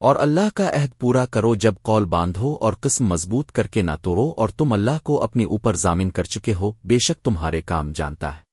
اور اللہ کا عہد پورا کرو جب قول باندھو اور قسم مضبوط کر کے نہ توڑو اور تم اللہ کو اپنی اوپر ضامن کر چکے ہو، بے شک تمہارے کام جانتا ہے۔